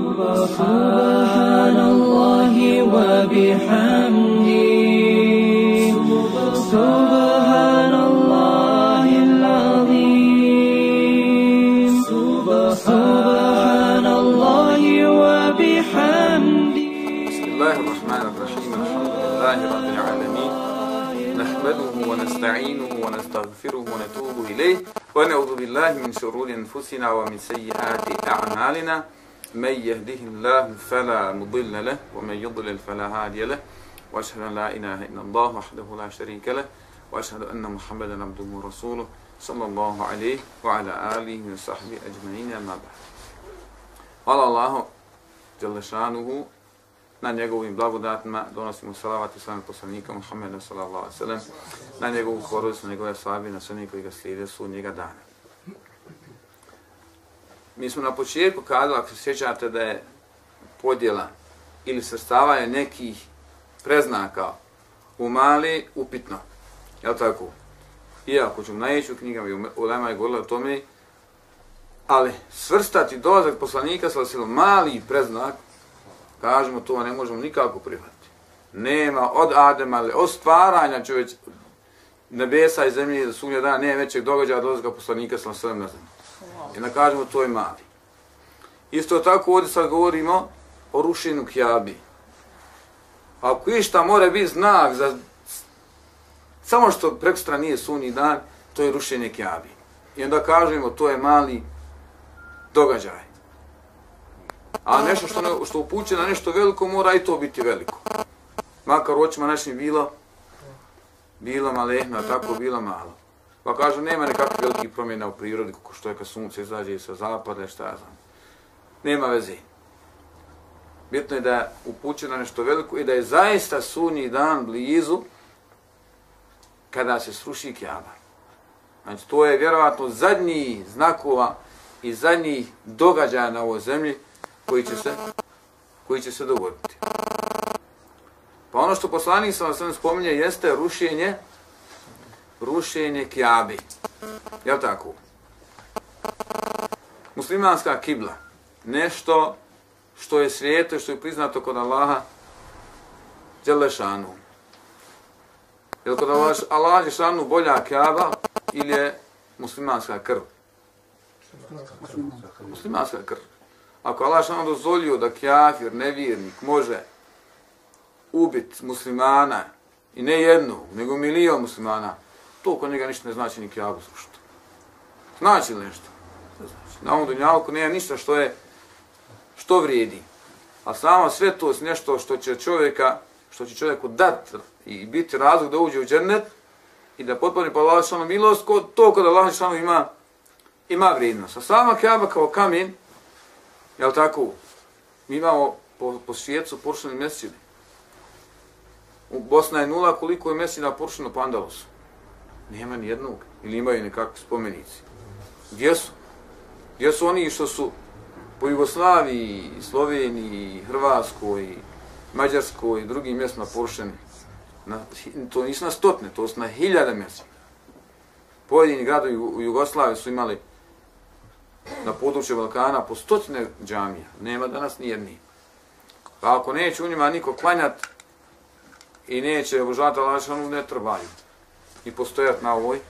سبحان الله وبحمده سبحان الله العظيم. سبحان الله وبحمده بسم الله الرحمن الرحيم. الحمد لله رب العالمين نحمده ونستعينه ونستغفره ونتوب إليه. ونعوذ بالله من شرور أنفسنا ومن سيئات أعمالنا. من يهده الله فلا مضل له ومن يضلل فلا هادي له وأشهد أن لا إله إلا الله وحده لا شريك له وأشهد أن محمدا عبده ورسوله صلى الله عليه وعلى آله وصحبه أجمعين أما بعد قال الله جل شانه na njegovim blagodatima donosimo salavat i salam poslanika Muhammeda sallallahu alaihi sallam, na njegovu porodicu, na njegove sahabi, na sve koji ga slijede su njega dana. Mi smo na početku kazali, ako se sjećate da je podjela ili srstavanje nekih preznaka u mali upitno. Jel tako? Iako ću najeći u knjigama i u Lema je govorila o tome, ali svrstati dolazak poslanika sallallahu mali preznak kažemo to ne možemo nikako prihvatiti. Nema od Adema, ali od stvaranja čovjeć nebesa i zemlje do sunnje dana nema većeg događaja dolazka poslanika sa svem na zemlji. I da kažemo to je mali. Isto tako ovdje sad govorimo o rušenju kjabi. Ako išta mora biti znak za samo što prekstra nije sunni dan, to je rušenje kjabi. I onda kažemo to je mali događaj. A nešto što, ne, što upuće na nešto veliko, mora i to biti veliko. Makar u očima našim bilo, bilo malehna, tako bilo malo. Pa kažu, nema nekakvih velikih promjena u prirodi, kako što je kad sunce izađe sa zapada, šta ja znam. Nema veze. Bitno je da je upućena nešto veliko i da je zaista sunji dan blizu kada se sruši kjaba. Znači, to je vjerovatno zadnji znakova i zadnji događaja na ovoj zemlji koji će se koji će se dogoditi. Pa ono što poslanik sam vam spominje jeste rušenje rušenje Kjabi. Jel tako? Muslimanska kibla. Nešto što je svijeto što je priznato kod Allaha Đelešanu. Jel li kod Allaha Đelešanu bolja Kjaba ili je muslimanska krv? Muslimanska krv. Ako Allah što dozvolio da kjafir, nevjernik, može ubiti muslimana, i ne jednu, nego milion muslimana, to kod njega ništa ne znači ni kjavu slušati. Znači li nešto? Ne znači. Na ovom dunjavku nema ništa što je, što vrijedi. A samo sve to nešto što će čovjeka, što će čovjeku dat i biti razlog da uđe u džennet i da potpuni pa Allah što milost, to kod Allah što ima, ima vrijednost. A sama kjava kao kamen, Jel tako? Mi imamo po, po svijetu poršeni mesečine. U Bosna je nula koliko je mesečina poršeno po Andalusu. Nema ni jednog. Ili imaju nekakvi spomenici. Gdje su? Gdje su oni što su po Jugoslaviji, Sloveniji, Hrvatskoj, Mađarskoj i drugim mjestima porušeni? Na, to nisu na stotne, to su na hiljade mjesta. Pojedini gradovi u Jugoslaviji su imali na području Balkana po stotine džamija. Nema danas ni jedni. Pa ako neće u njima niko klanjati i neće obožavati Allah, ne trebaju. I postojat na ovoj,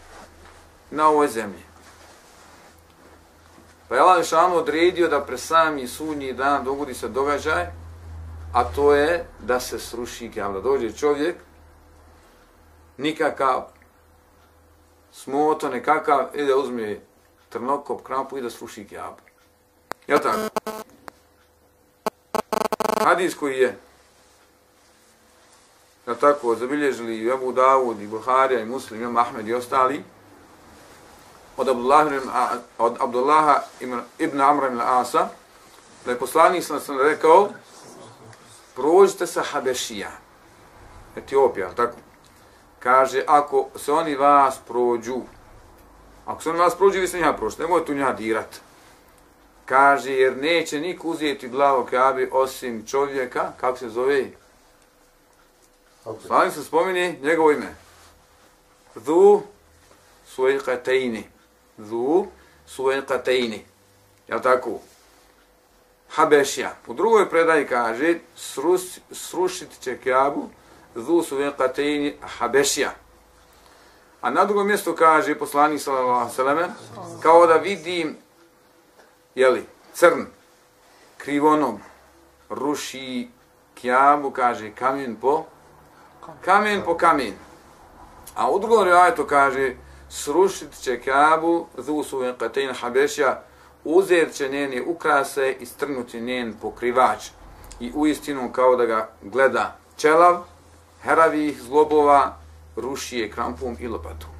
na ovoj zemlji. Pa je Allah Žešanu odredio da pre sami sunji dan dogodi se događaj, a to je da se sruši kjav, da dođe čovjek, nikakav smoto, nekakav, i da uzme trnokop, krampu i da sruši kjabu. Je tako? Hadis koji je ja tako zabilježili i Abu Davud, i Buharija i Muslim, Imam Ahmed i ostali od Abdullah, od Abdullaha ibn Amra ibn Asa da je poslanik sam sam rekao prođite sa Habešija Etiopija, tako kaže ako se oni vas prođu Ako se oni vas prođu, vi se nja prošli, nemoj tu nja dirat. Kaže, jer neće niko uzeti glavo kabe osim čovjeka, kako se zove? Slavim se spomini njegovo ime. Dhu suekatejni. Dhu suekatejni. Jel tako? Habešija. U drugoj predaji kaže srus, srušit će Kjabu zu su Habešija. A na drugom mjestu kaže poslanik sallallahu alejhi kao da vidim je li crn krivonom ruši Kjabu kaže kamen po kamen po kamen. A u drugom rivajetu kaže srušit će Kabu zu su veqatejni Habešija uzet će njeni ukrase i strnuti njen pokrivač i u istinu kao da ga gleda čelav, heravih zlobova, ruši je krampom i lopatom.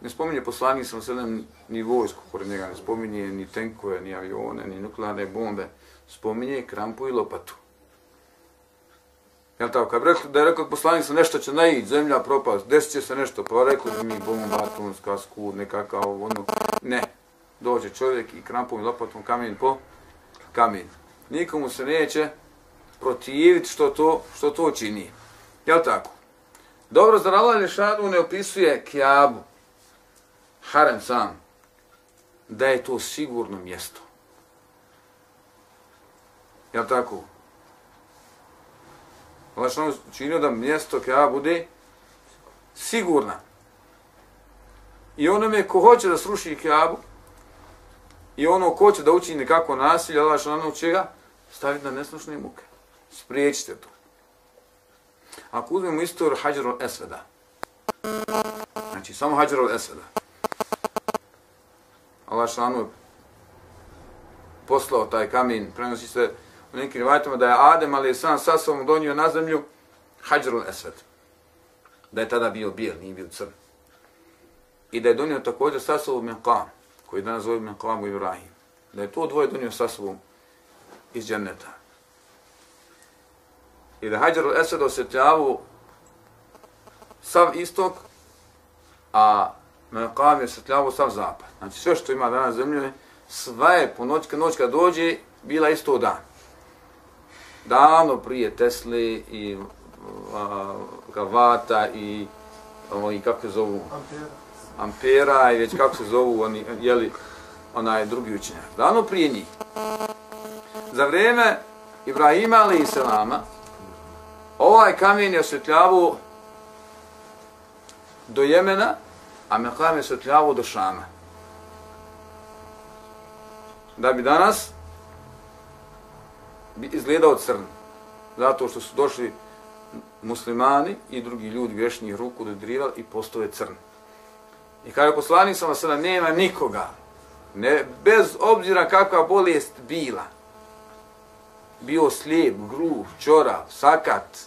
Ne spominje poslanik sam sedem ni vojsku pored njega, ne spominje ni tenkove, ni avione, ni nuklearne bombe, spominje krampu i lopatu. Jel tako? Kad rekli, da je rekao poslanik sam nešto će naići, zemlja propast, desit će se nešto, pa rekli mi bomba, atomska, skud, nekakav, ono, ne dođe čovjek i krampom i lopatom kamen po kamen. Nikomu se neće protiviti što to, što to čini. Jel tako? Dobro, zar Allah Lešanu ne opisuje Kjabu, harem sam, da je to sigurno mjesto. Jel tako? Allah Lješanu činio da mjesto Kjabu bude sigurna. I onome ko hoće da sruši Kjabu, I ono ko će da učini nekako nasilje, Allah što ono će ga staviti na nesnošne muke. Spriječite to. Ako uzmemo istoriju Hađarul Esveda, znači samo Hađarul Esveda, Allah što je poslao taj kamin, prenosi se u nekim rivajtama da je Adem, ali je sam sa sobom donio na zemlju Hađarul Esved. Da je tada bio bijel, nije bio crn. I da je donio također sa sobom Menkam, koji danas zove Meqamu Ibrahim, da je to dvoje donio sa sobom iz dženneta. I da Hajar al-Esad osjetljavu sav istok, a Meqam je osjetljavu sav zapad. Znači sve što ima danas zemlje, sva je po noć, noć kad dođe, bila isto dan. Davno prije Tesli i a, Gavata i, i kako se zovu? Ampera ampera i već kako se zovu oni, jeli, onaj drugi učenjak. Davno prije njih. Za vrijeme Ibrahima ali i Selama, ovaj kamen je osvjetljavu do Jemena, a Mekam je osvjetljavu do Šama. Da bi danas izgledao crn. Zato što su došli muslimani i drugi ljudi grešnih ruku dodirivali i postoje crn. I kada poslanik sam sada nema nikoga, ne, bez obzira kakva bolest bila, bio slijep, gruh, čora, sakat,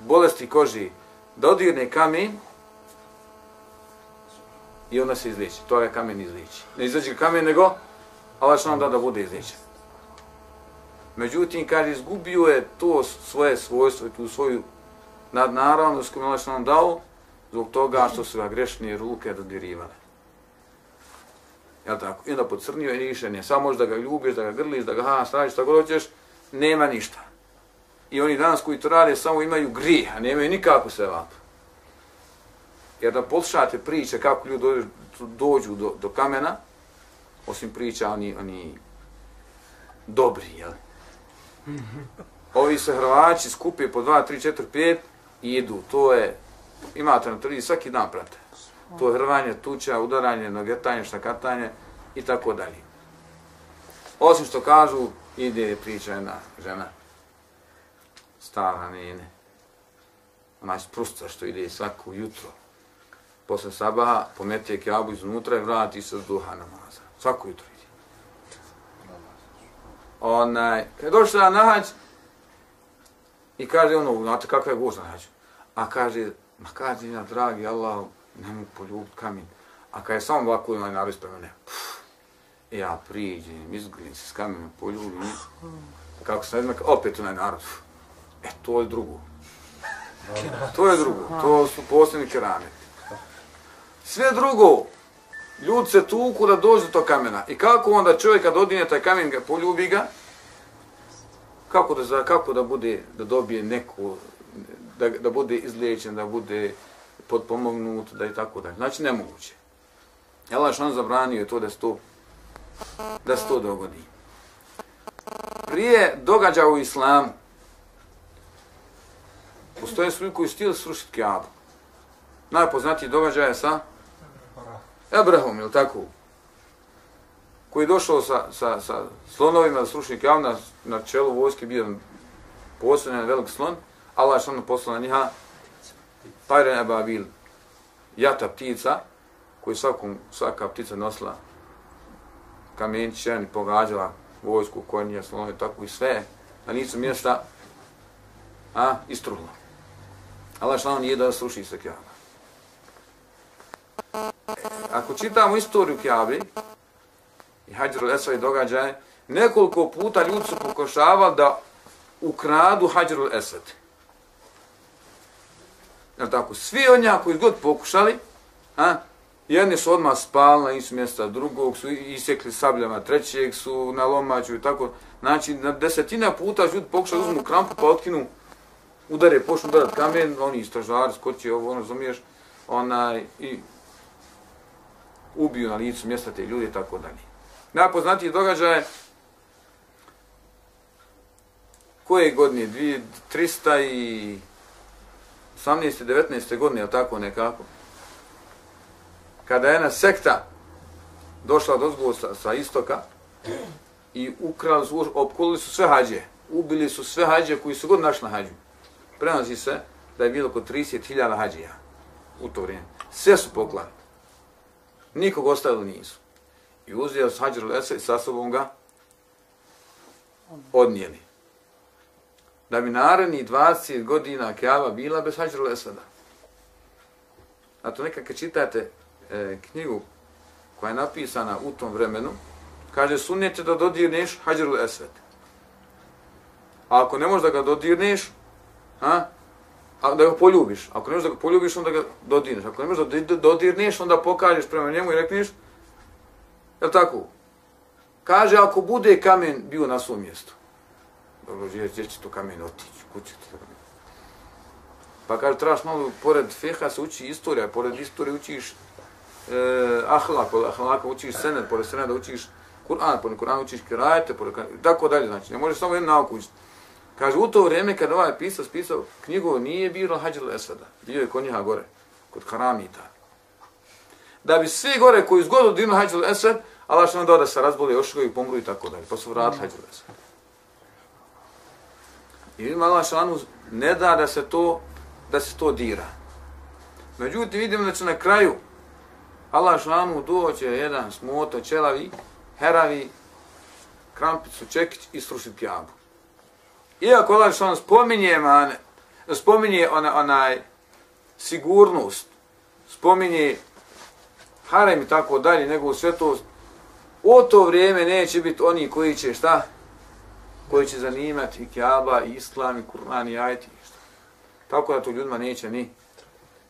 bolesti koži, da odirne kamen i onda se izliči. To je kamen izliči. Ne izliči kamen, nego Allah što nam da da bude izličen. Međutim, kaže, izgubio je to svoje svojstvo i tu svoju nadnaravnost koju Allah što nam dao, zbog toga što su ga grešne ruke dodirivale. Jel tako? I onda pocrnio i niše nije. Samo da ga ljubiš, da ga grliš, da ga ha, staviš, šta god hoćeš, nema ništa. I oni danas koji to rade samo imaju grije, a nemaju nikako se vap. Jer da poslušate priče kako ljudi dođu, dođu do, do kamena, osim priča oni, oni dobri, jel? Ovi se Hrvači skupe po 2, 3, 4, 5 i idu. To je imate na televiziji svaki dan prate. To je hrvanje, tuča, udaranje, nogetanje, štakatanje i tako dalje. Osim što kažu, ide priča jedna žena, stara nene, ona je sprusta što ide svako jutro, posle sabaha, pomete kjabu iznutra i vrati se s duha namaza. Svako jutro. Onaj, kad došla na hađ, i kaže ono, znate kakva je gužna hađ, a kaže, Ma kaže ja, dragi Allah, ne mogu poljubiti kamen. A kad je samo ovako onaj narod sprema, mene, ja priđem, izgledim se s kamenom, poljubim, kako se ne opet onaj narod, e, to je drugo. To je drugo, to su posljedni kerameti. Sve drugo, Ljudi se tuku da dođe do tog kamena. I kako onda čovjek kad odine taj kamen, ga poljubi ga, kako da, kako da bude, da dobije neku da, da bude izliječen, da bude podpomognut, da i tako dalje. Znači, nemoguće. Allah što on zabranio to da se to, da se to dogodi. prije događa u islamu. Postoje svi koji stili srušiti Kaabu. Najpoznatiji događaj je sa Ebrahom, je tako? Koji je došao sa, sa, sa slonovima slušnik javna, na, čelu vojske, bio posljedan velik slon, Allah je što poslao na njiha Tajren Ebabil, jata ptica, koji svakom, svaka ptica nosila kamenčić, jedan pogađala vojsku, konje, slonove, tako i sve, na nisu mjesta, a, istruhla. Allah što nije da sluši se Kjaba. Ako čitamo istoriju Kjabi, i Hađru Esva i događaje, nekoliko puta ljudi su pokošavali da ukradu Hađru Esad. Jel tako? Svi od njih koji god pokušali, a, jedni su odmah spali na isu mjesta drugog, su isekli sabljama trećeg, su na lomaču i tako. Znači, na desetina puta ljudi pokušali uzmu krampu pa otkinu, udare, počnu udarat kamen, oni istražari, skoči ovo, ono, zumiješ, onaj, i ubiju na licu mjesta te ljude i tako dalje. Najpoznatiji događaj koje godine? 300 i 18. 19. godine, ili tako nekako? Kada je jedna sekta došla do zbog sa, sa istoka i ukrali su, opkolili su sve hađe. Ubili su sve hađe koji su god našli na hađu. Prenosi se da je bilo oko 30.000 hađija u to vrijeme. Sve su poklali. Nikog ostavili nisu. I uzeo s hađer lesa i sa sobom ga odnijeli da bi naredni 20 godina Kjava bila bez Hađar Esada. A to kad čitate e, knjigu koja je napisana u tom vremenu, kaže sunnete da dodirneš Hađar Esad. A ako ne možeš da ga dodirneš, ha, a da ga poljubiš. Ako ne možeš da ga poljubiš, onda ga dodirneš. Ako ne možeš da dodirneš, onda pokažeš prema njemu i rekneš, je tako? Kaže, ako bude kamen bio na svom mjestu dobro, gdje, će to kamen otići, kuće to Pa kaže, trebaš malo, pored feha se uči istorija, pored istorije učiš e, ahlak, pored ahlaka učiš sened, pored seneda učiš Kur'an, pored Kur'an učiš kirajete, pored tako dalje, znači, ne možeš samo jednu nauku učiti. Kaže, u to vrijeme kada ovaj pisao, pisao knjigu, nije bilo Hađel Esveda, bio je kod njiha gore, kod Haramita. Da bi svi gore koji zgodu dinu Hađel Esved, Allah što nam da se razboli, ošli i pomru i tako dalje, pa su vratili Hađel Esved. I vidimo Allah šalanu ne da da se to da se to dira. Međutim, vidimo da će na kraju Allah šalanu doće jedan smoto, čelavi, heravi, krampicu, čekić i srušiti kjabu. Iako Allah što spominje, man, spominje ona, onaj sigurnost, spominje harem i tako dalje, nego sve to, u to vrijeme neće biti oni koji će šta, koji će zanimati i Kjaba, i Islam, i Kur'an, i Ajti. Tako da to ljudima neće ni.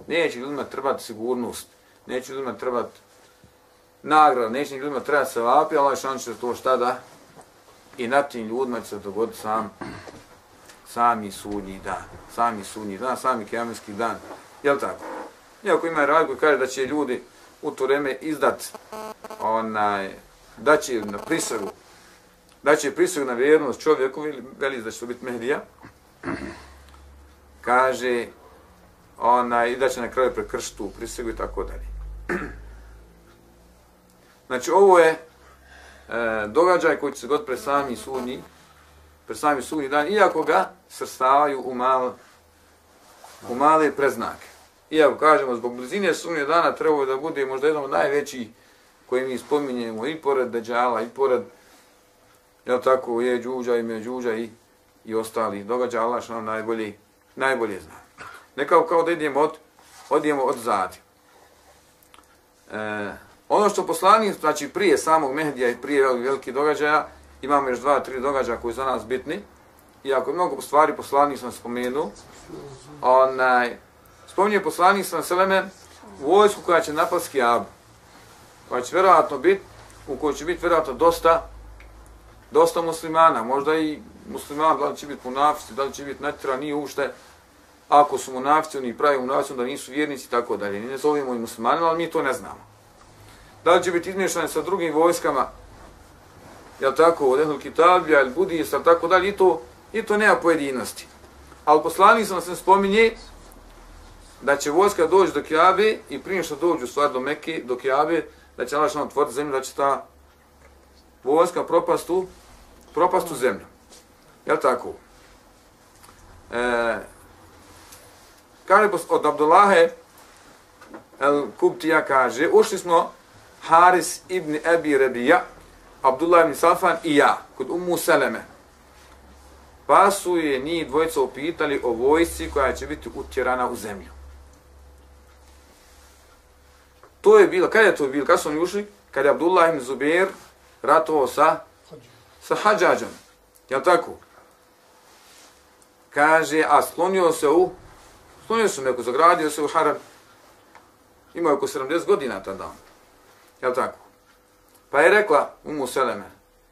Neće ljudima trebati sigurnost. Neće ljudima trebati nagrada. Neće ljudima trebati se vapi, ali šan će to šta da i na tim ljudima će se dogoditi sam sami sudnji dan. Sami sudnji dan, sami kjamenski dan. Jel tako? Iako ima rad koji kaže da će ljudi u to vreme izdat onaj, da će na prisagu, da će prisug na vjernost čovjeku, veli da će to biti medija, kaže onaj, da će na kraju prekršiti tu prisegu i tako dalje. Znači, ovo je e, događaj koji će se god pre sami sudnji, pred sami sudnji dan, iako ga srstavaju u, mal, u male preznake. Iako kažemo, zbog blizine sudnje dana treba da bude možda jedan od najvećih koji mi spominjemo i pored Deđala i pored jel tako, je Đuđa i međuđa i, i ostali događaja, Allah što nam najbolje, najbolje zna. Nekao kao da idemo od, odijemo od zadi. E, ono što poslani, znači prije samog Mehdija i prije velikih događaja, imamo još dva, tri događaja koji za nas bitni. Iako je mnogo stvari poslanik sam spomenuo, onaj, spominje poslanik sam Seleme vojsku koja će napasti Kiabu. Koja će vjerojatno biti, u kojoj će biti vjerojatno dosta dosta muslimana, možda i muslimana, da li će biti munafici, da li će biti natjera, nije ušte, ako su munafici, oni pravi munafici, da nisu vjernici, tako dalje. Ne zovemo i muslimanima, ali mi to ne znamo. Da li će biti izmješane sa drugim vojskama jel tako, od Ehl Kitabija ili Budista, tako dalje, i to, i to nema pojedinosti. Ali poslanik sam se spominje da će vojska doći do Kijabe i prije što dođu stvar do Mekke, do Kijabe, da će Allah što otvoriti zemlju, da će ta vojska propastu, propastu zemlju. Jel tako? E, kaže od Abdullahe El Kubtija kaže, ušli smo Haris ibn Ebi Rebija, Abdullah ibn Safan i ja, kod Ummu Seleme. Pa su je njih dvojica upitali o vojsci koja će biti utjerana u zemlju. To je bilo, kada je to bilo, kada su oni ušli? Kada je Abdullah ibn Zubair ratovao sa, sa hađađom. Jel tako? Kaže, a sklonio se u, sklonio se neko, zagradio se u haram. Imao je oko 70 godina tada. Jel tako? Pa je rekla Umu Seleme,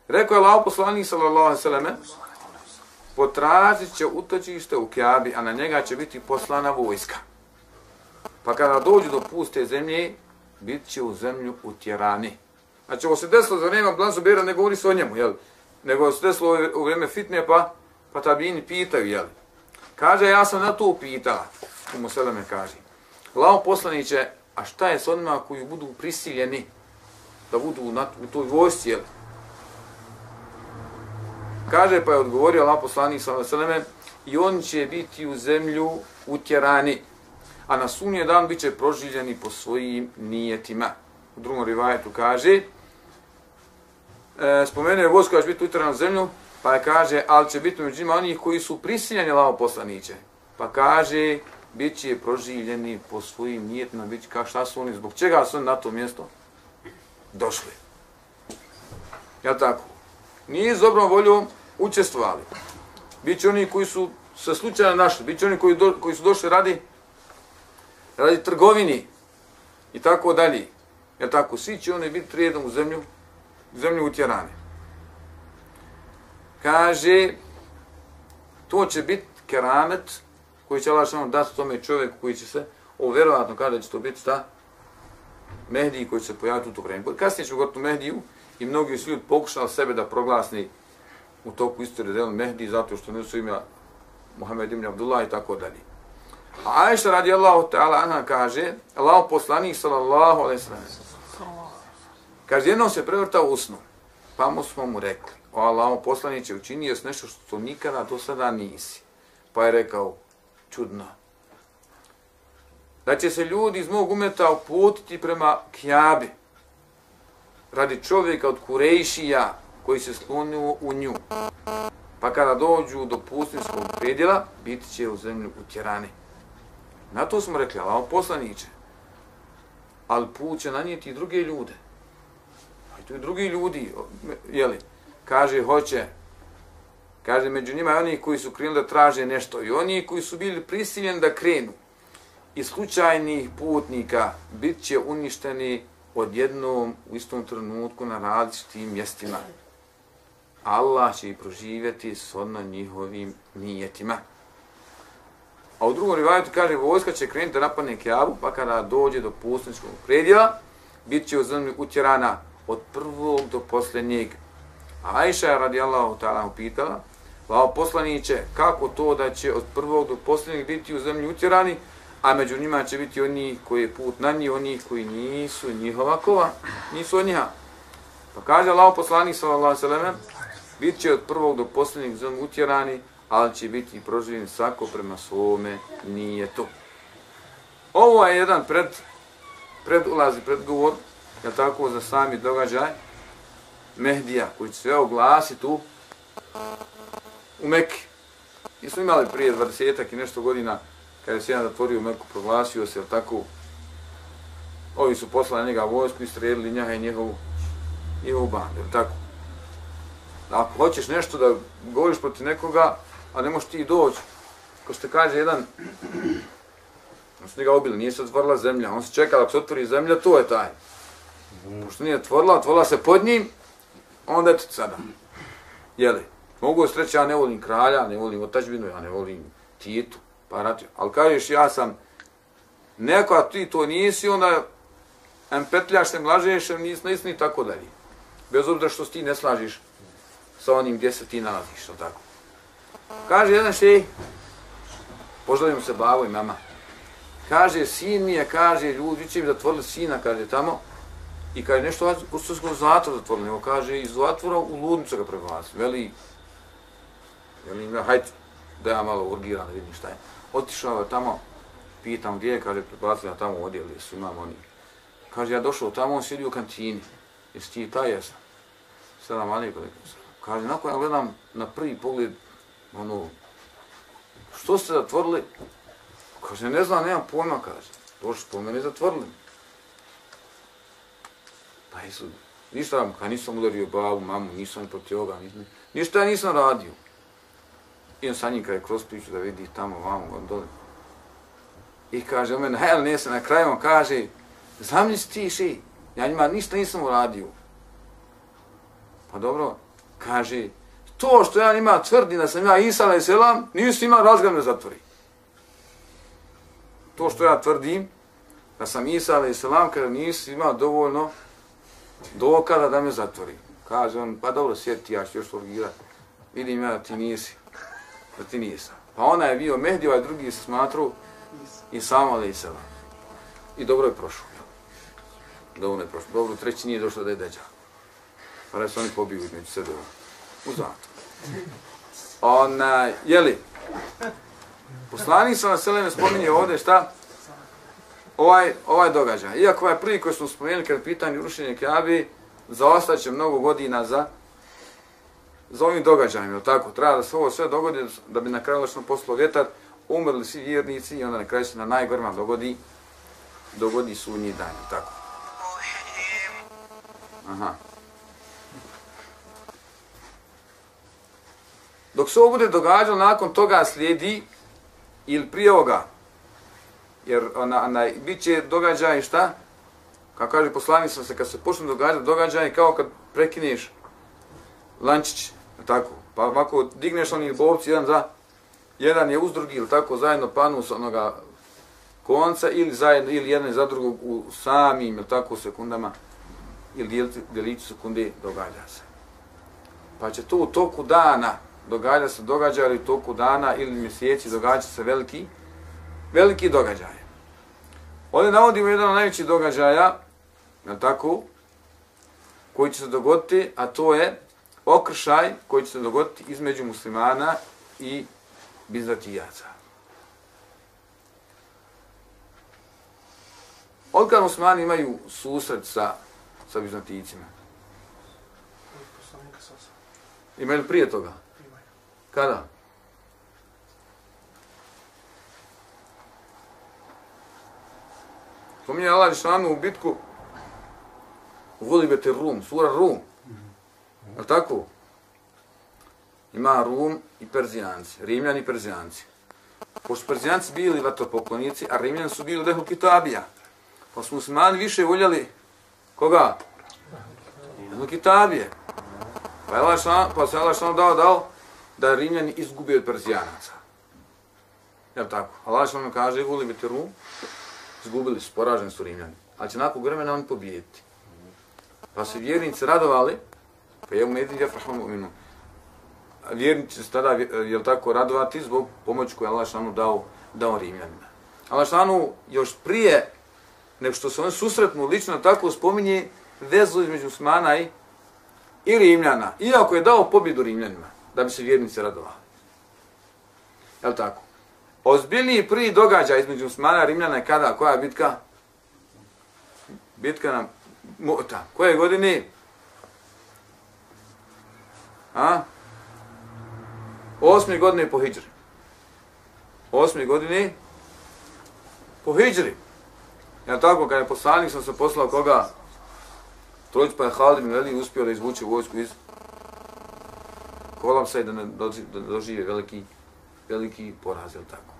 rekao je lao poslanik sallallahu alaihi sallame, potražit će utočište u Kjabi, a na njega će biti poslana vojska. Pa kada dođu do puste zemlje, bit će u zemlju utjerani. Znači, ovo se desilo za vrijeme Blansu Bera, ne govori se o njemu, jel? Nego se desilo u vrijeme fitne, pa, pa tabini pitaju, jel? Kaže, ja sam na to pitala, Umu Seleme kaže, lao poslaniće, a šta je s onima koji budu prisiljeni da budu na, u toj vojsci, jel? Kaže, pa je odgovorio Allah poslanik sa Veseleme, i oni će biti u zemlju utjerani, a na sunje dan bit će proživljeni po svojim nijetima. U drugom rivajetu kaže, e, spomenuo je vojsko koja će biti utjerana u zemlju, pa je kaže, ali će biti među njima onih koji su prisiljeni Allah poslaniće. Pa kaže, bit će proživljeni po svojim nijetima, bit će, kao šta su oni, zbog čega su oni na to mjesto? Došli. Ja tako? Nije s dobrom voljom učestvovali. Biće oni koji su se slučajno našli, biće oni koji, do, koji su došli radi radi trgovini i tako dalje. Ja tako? Svi će oni biti trijedom u zemlju, zemlju utjerane. Kaže, to će biti keramet koji će Allah dati tome čovjeku koji će se, ovo vjerovatno kada će to biti, sta, Mehdi koji se pojaviti u to vrijeme. Kasnije ćemo govoriti o Mehdiju i mnogi su ljudi pokušali sebe da proglasni u toku istorije delu Mehdi zato što nisu imena Muhammed ibn Abdullah i tako dalje. A Aisha radi Allahu ta'ala anha kaže, Allah poslanik sallallahu alaihi sallam, kaže, jednom se prevrtao u snu, pa mu smo mu rekli, o Allah poslaniće učinio s nešto što nikada do sada nisi. Pa je rekao, čudno, da će se ljudi iz mog umeta uputiti prema Kjabi radi čovjeka od Kurejšija koji se sklonio u nju. Pa kada dođu do pustinskog predjela, biti će u zemlju utjerani. Na to smo rekli, ali poslaniće. Ali put će nanijeti i druge ljude. A tu i drugi ljudi, jeli, kaže, hoće, kaže, među njima i oni koji su krenuli da traže nešto i oni koji su bili prisiljeni da krenu i slučajnih putnika bit će uništeni odjednom u istom trenutku na različitim mjestima. Allah će ih proživjeti s odno njihovim nijetima. A u drugom rivajetu kaže, vojska će krenuti da napadne Kjavu, pa kada dođe do pustničkog predjela, bit će u zemlji utjerana od prvog do posljednjeg. A Ajša je radijallahu ta'ala upitala, Lao poslaniće, kako to da će od prvog do posljednjeg biti u zemlji utjerani, a među njima će biti oni koji je put na njih, oni koji nisu njihova kova, nisu od njiha. Pa kaže Allah poslanik sallallahu sallam, bit će od prvog do posljednjeg zon utjerani, ali će biti proživljen svako prema svome nije to. Ovo je jedan pred, pred ulazi, predgovor, je tako, za sami događaj Mehdija, koji će sve oglasiti u, u Mekke. Mi smo imali prije 20 i nešto godina kada se jedan zatvorio u Meku, proglasio se, tako, ovi su poslali njega vojsku i stredili njaha i njegovu, njegovu bandu, tako. Ako hoćeš nešto da govoriš protiv nekoga, a ne možeš ti doći, ko što kaže jedan, on su njega ubili, nije se otvorila zemlja, on se čekala, ako se otvori zemlja, to je taj. Pošto nije otvorila, otvorila se pod njim, onda eto sada. Jeli, mogu se reći, ja ne volim kralja, ne volim otačbinu, ja ne volim Titu, pa znači, Ali kažeš, ja sam neko, a ti to nisi, onda em petljaš se, mlažeš, nisi, nisi, ni tako dalje. Bez obzira što ti ne slažiš sa onim gdje se ti nalaziš, to tako. Kaže jedan šej, poželim se babo i mama, kaže, sin mi je, kaže, ljudi će mi zatvorili sina, kaže, tamo, i kaže, nešto u zatvora zatvoru zatvorili, nego kaže, iz zatvora u ludnicu ga prebalazi, veli, veli, hajde, da ja malo urgiram da vidim šta je. Otišao je tamo, pitam gdje je, kaže, prebacili na tamo odjeli, su imam oni. Kaže, ja došao tamo, on sjedi u kantini. Jesi ti taj jesam? Selam alijko, Kaže, nakon ja gledam na prvi pogled, ono, što ste zatvorili? Kaže, ne znam, nemam pojma, kaže. Došli po mene zatvorili. Pa jesu, ništa, kad nisam udario babu, mamu, nisam protiv ovoga, nisam, ništa ja nisam radio. I on sa njim kada je kroz priču da vidi tamo, vamo, dole. I kaže, on mene, hel, ne na kraju, on kaže, znam li si ti ši? Ja njima ništa nisam uradio. Pa dobro, kaže, to što ja njima tvrdi da sam ja Isa i Selam, nisu ima razgled me zatvori. To što ja tvrdim, da sam Isa i Selam, kada nisu ima dovoljno dokada da me zatvori. Kaže on, pa dobro, sjeti, ja ću još urgirati. Vidim ja da ti nisi, da ti. Pa ona je bio Mehdi, ovaj drugi se smatru, i samo ali i I dobro je prošlo. Dobro je prošlo. Dobro, treći nije došlo da je deđa. Pa da su oni pobiju među sebe u zatvor. Ona, jeli, poslanik sa na spominje ovdje šta? Ovaj, ovaj događaj. Iako ovaj prvi koji smo spomenuli kad pitanje rušenje Kjabi, zaostaće mnogo godina za za ovim događajima, je tako? Treba da se ovo sve dogodi da bi na kraju lično poslo vjetar, umrli svi vjernici i onda na kraju se na najgorima dogodi dogodi sunji dan, tako? Aha. Dok se ovo bude događalo, nakon toga slijedi ili prije ovoga, jer ona, ona, bit će događaj šta? Kako kaže poslanik se, kad se počne događati događaj, kao kad prekineš lančić, tako, pa ovako digneš onih bobci, jedan za, jedan je uz drugi, ili tako, zajedno panu onoga konca, ili zajedno, ili jedan za drugog u samim, ili tako, sekundama, ili djeliću sekunde, događa se. Pa će to u toku dana, događa se događa ili u toku dana ili mjeseci događa se veliki, veliki događaj. Ovdje navodimo jedan od najvećih događaja, na tako, koji će se dogoditi, a to je okršaj koji će se dogoditi između muslimana i Bizantijaca. Odkada muslimani imaju susret sa, sa bizantijicima? Imaju prije toga? Kada? Spominje Allah Žešanu u bitku u Volibete Rum, sura Rum. Je tako? Ima Rum i Perzijanci, Rimljani i Perzijanci. Pošto Perzijanci bili vatopoklonici, a Rimljani su bili lehu kitabija. Pa su muslimani više voljeli koga? Lehu kitabije. Pa, je Allah šan, pa se Allah šan dao, dao da Rimljani izgubi od Perzijanaca. Je tako? Allah šan kaže, Volibete Rum, izgubili su, poraženi su Rimljani. Ali će nakon vremena oni pobijeti. Pa su vjernici radovali, pa je u mediji jefrahom uminu. Vjernici se tada, je tako, radovati zbog pomoći koju Allah šanu dao, dao Rimljanima. Allah šanu još prije, nego što se on susretnu lično tako spominje vezu između Osmana i, i Rimljana. Iako je dao pobjedu Rimljanima, da bi se vjernici radovali. Je tako? Ozbiljniji prvi događaj između Osmana i Rimljana je kada? Koja bitka? Bitka na Mu'ta. Koje godine? A? Osmi godine po hijđri. Osmi godine po hijđri. Ja tako, kada je poslanik sam se poslao koga Trojic pa je Halid ibn Veli uspio da izvuče vojsku iz Kolamsa i da, ne da dožive veliki, veliki poraz, je tako?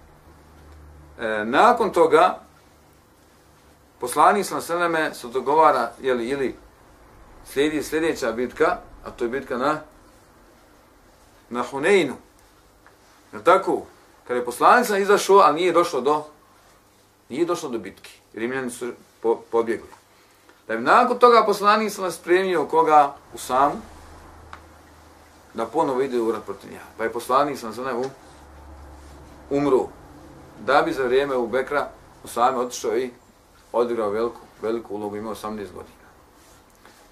E, nakon toga, poslanik sam sveme se dogovara, jeli, ili slijedi sljedeća bitka, a to je bitka na na Huneinu. Je tako? Kada je poslanik sam izašao, ali nije došlo do nije došlo do bitke. Rimljani su po, pobjegli. Da bi nakon toga poslanik sam spremio koga u samu, da ponovo ide u rat protiv njega. Pa je poslanik sam sam um, umru. Da bi za vrijeme u Bekra Osame otišao i odigrao veliku, veliku ulogu, imao 18 godina.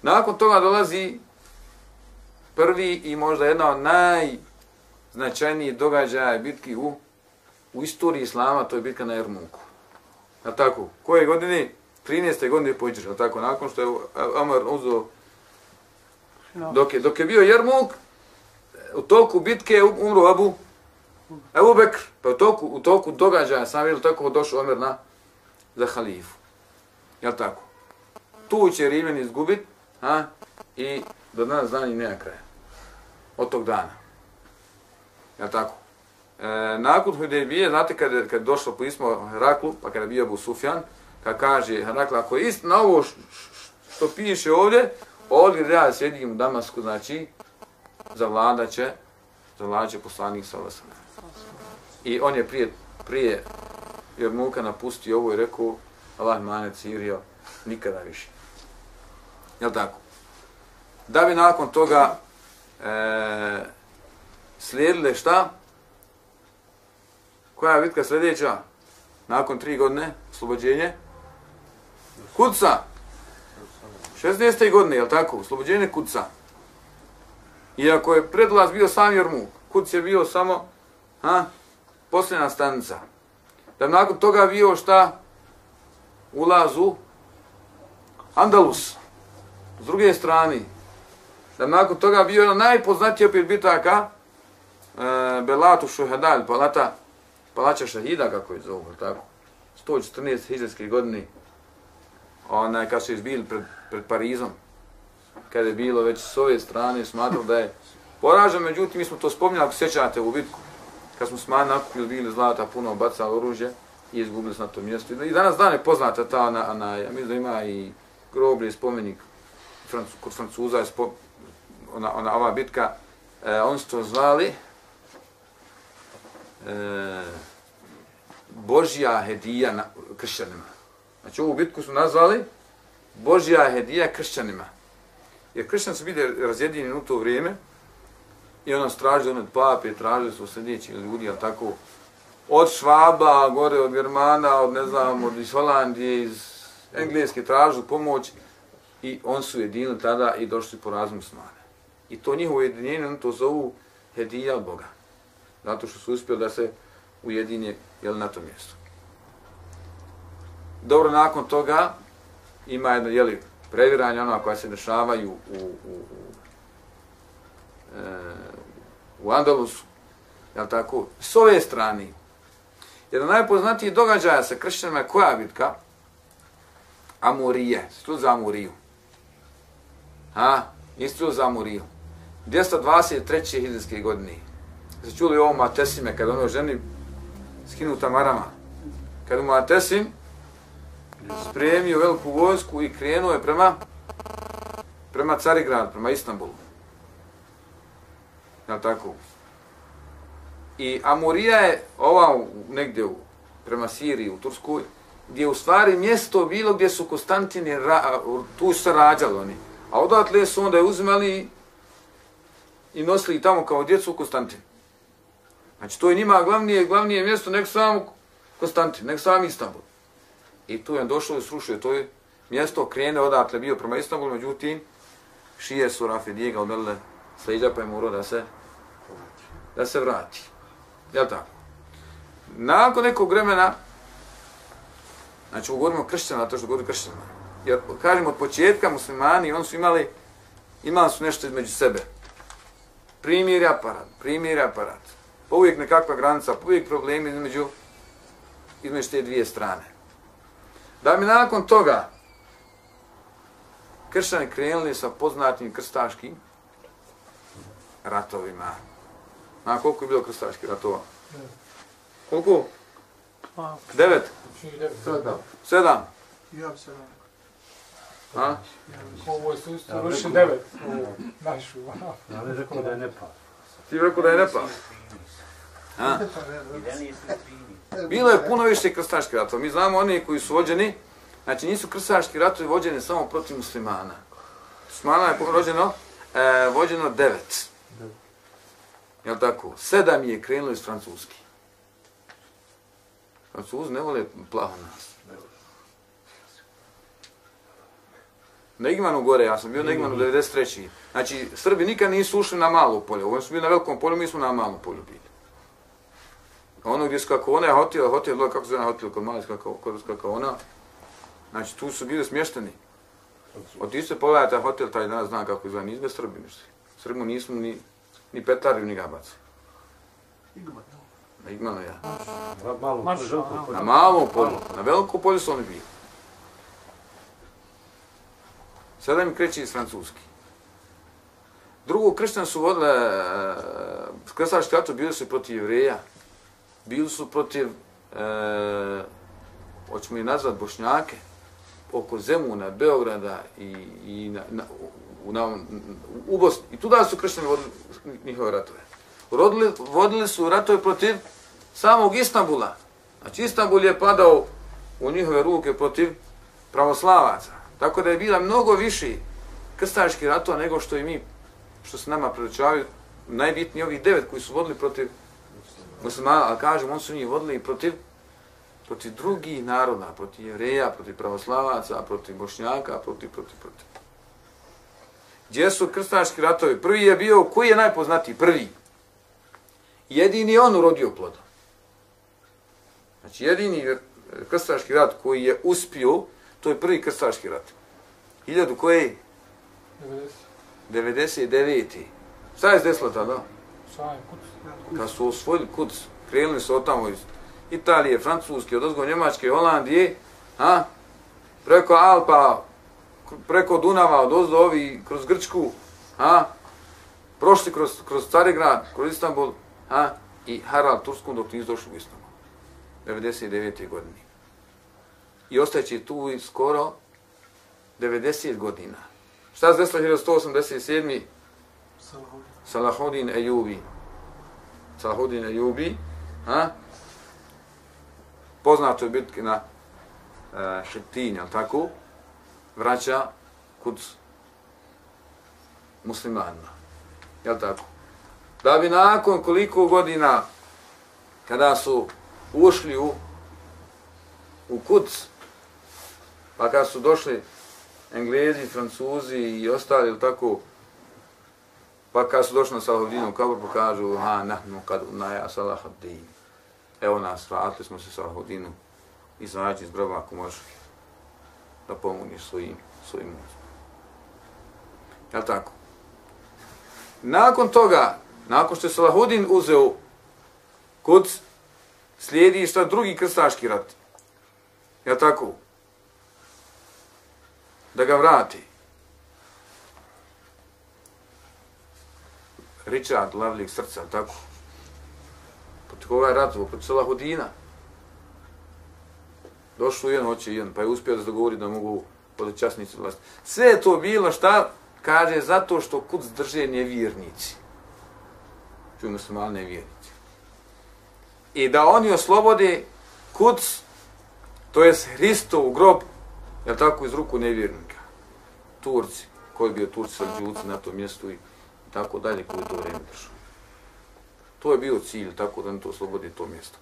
Nakon toga dolazi prvi i možda jedna od najznačajnijih događaja bitki u, u istoriji Islama, to je bitka na Ermuku. A tako, koje godine? 13. godine pođeš, a tako, nakon što je Amar uzeo, dok je, dok je bio Jermuk, u toku bitke je umro Abu, Ebu Bekr, pa u toku, u toku događaja sam vidio tako došao Omer na, za halifu. Jel tako? Tu će Rimljani izgubit, a, i do danas dana i nema kraja. Od tog dana. Jel tako? E, nakon Hudejbije, znate kad je, kad je došlo pismo Heraklu, pa kada je bio Abu Sufjan, kad kaže Herakla, ako je istina ovo što piše ovdje, ovdje da ja sjedim u Damasku, znači, zavladat će, zavladat će poslanik sa I on je prije, prije jer muka napustio ovo i rekao, Allah mane cirio, nikada više. Jel tako? Da bi nakon toga e, slijedile šta? Koja je bitka sljedeća? Nakon tri godine, oslobođenje? Kuca! 16. godine, je li tako? Oslobođenje kuca. Iako je predlaz bio sam Jermuk, kuc je bio samo ha, posljedna stanica. Da nakon toga bio šta? Ulaz u Andalus. S druge strane, da nakon toga bio jedan najpoznatiji opet bitaka, e, Belatu Šuhadalj, palata, palača šahida, kako je zovu, tako, 114 hizarske godine, onaj, kad su izbili pred, pred Parizom, kada je bilo već s ove strane, smatram da je poražen, međutim, mi smo to spominjali, ako sjećate u bitku, kad smo smanje nakupili, bili zlata, puno bacali oružje i izgubili se na to mjesto. I danas dan je poznata ta, na, na, ja mislim da ima i groblje, spomenik Francu, kod Francuza, je spo, ona, ona, ova bitka, e, oni su to zvali e, Božja hedija na, kršćanima. Znači ovu bitku su nazvali Božja hedija kršćanima. Jer kršćan su bili razjedini u to vrijeme i ono stražili od pape, tražili su sljedeći ljudi, ali tako, od Švaba, gore od Germana, od ne znam, od iz Holandije, iz Engleske tražili pomoć i on su jedinili tada i došli po razum smara. I to njihovo jedinjenje, to zovu hedija Boga. Zato što su uspjeli da se ujedinje jel, na tom mjestu. Dobro, nakon toga ima jedno jeli, previranje ona koja se dešavaju u, u, u, e, u Andalusu, jel tako, s ove strane. Jedan najpoznatiji događaja sa kršćanima je koja bitka? Amurije, stud za Amuriju. Ha, istu za Amuriju. 223. hiljadske godine. Se čuli ovo Matesime, kada ono ženi skinuta marama. Kada mu Matesim spremio veliku vojsku i krenuo je prema prema Carigrad, prema Istanbulu. Ja tako? I Amurija je ova negdje u, prema Siriji, u Turskoj, gdje je u stvari mjesto bilo gdje su Konstantini, ra, tu se rađali oni. A odatle su onda uzimali i nosili tamo kao djecu Konstantin. Znači to je njima glavnije, glavnije mjesto nek sam Konstantin, nek sam Istanbul. I tu je došao i srušio to je mjesto, krene odatle bio prema Istanbulu, međutim, šije su Rafidije ga odmele sleđa pa je morao da se, da se vrati. Jel tako? Nakon nekog vremena, znači govorimo kršćana, kršćanima, to što govorimo kršćanima, jer kažemo od početka muslimani, oni su imali, imali su nešto između sebe. Primjer aparat, primjer aparat. Uvijek nekakva granica, uvijek problemi između, između te dvije strane. Da mi nakon toga kršćani krenuli sa poznatim krstaškim ratovima. Na koliko je bilo krstaških ratova? Koliko? Devet? Sedam. Sedam? Ja sedam. A? Ovo je isto ruši devet. Našu. Ja bih rekao da je Nepal. Ti rekao da je Nepal? A? Bilo je puno više krstaških ratova. Mi znamo oni koji su vođeni, znači nisu krstaški ratovi vođeni samo protiv muslimana. Muslimana je rođeno, e, vođeno devet. Jel tako? Sedam je krenulo iz Francuski. Francuzi ne vole plaho nas. Na Igmanu gore, ja sam bio na Igmanu 93. Znači, Srbi nikad nisu ušli na malo polje. Ovo su bili na velikom polju, mi smo na malom polju bili. Ono gdje su kako ona je hotel, hotel, kako se zove hotel kod kako, kod kako ona. Znači, tu su bili smješteni. Otište pogledajte hotel, taj danas zna kako izgleda, nizme Srbi ništa. Srbi nismo ni, ni petariju, ni gabac. Na Igmanu, ja. Na malom polju, Na malom polju, na velikom polju su oni bili. Sada mi kreće iz Francuski. Drugo, kršćan su vodile, e, krstaški rato bili su protiv jevreja, bili su protiv, e, hoćemo i nazvat bošnjake, oko Zemuna, Beograda i, i na, na, u, na, u Bosni. I tuda su kršćani vodili njihove ratove. Rodili, vodili su ratove protiv samog Istanbula. Znači, Istanbul je padao u njihove ruke protiv pravoslavaca. Tako da je bila mnogo više krstaški ratova nego što i mi, što se nama priličavaju, najbitniji ovih devet koji su vodili protiv muslimana, ali kažem, on su njih vodili i protiv protiv drugih naroda, protiv jevreja, protiv pravoslavaca, protiv bošnjaka, protiv, protiv, protiv. Gdje su krstaški ratovi? Prvi je bio, koji je najpoznatiji? Prvi. Jedini on urodio plodom. Znači, jedini krstaški rat koji je uspio, to je prvi krstaški rat. Hiljadu koje? 90. 99. Šta je desilo tada? Kad su osvojili kuc, krenuli su od tamo iz Italije, Francuske, od ozgo Njemačke, Holandije, a? preko Alpa, preko Dunava, od ozdo ovi, kroz Grčku, a? prošli kroz, kroz Carigrad, kroz Istanbul, a? i Harald Tursku dok nisu došli u Istanbul. 99. godine. I ostajeći tu i skoro 90 godina. Šta se desilo 1187. Salahodin Ejubi. Salahodin Ejubi, ha? Poznato je bitke na e, uh, Šetin, jel tako? Vraća kod muslimanima. Jel tako? Da bi nakon koliko godina kada su ušli u, u kuc, pa kad su došli Englezi, Francuzi i ostali, jel tako, Pa kad su došli na Salahuddinu kabor, pa kažu, ha, nahnu kad unaja Salahuddin. Evo nas, vratili smo se Salahuddinu, izađi iz groba ako možeš da pomogneš svojim, svojim mozom. Jel tako? Nakon toga, nakon što je Salahuddin uzeo kuc, slijedi šta drugi krstaški rat. Jel tako? Da ga vrati. Richard, lavljeg srca, tako? Protiv koga je ratovo? Protiv Salahudina. Došlo jedan, hoće jedan, pa je uspio da se dogovori da mogu pod časnici vlasti. Sve je to bilo šta? Kaže, zato što kud drže nevjernici. Čujemo se nevjernici. I da oni oslobode kuc, to je Hristov grob, je tako, iz ruku nevjernici. Turci, koji je bio Turci sa na tom mjestu i tako dalje koji to vreme držao. To je bio cilj, tako da ne to oslobodi to mjesto.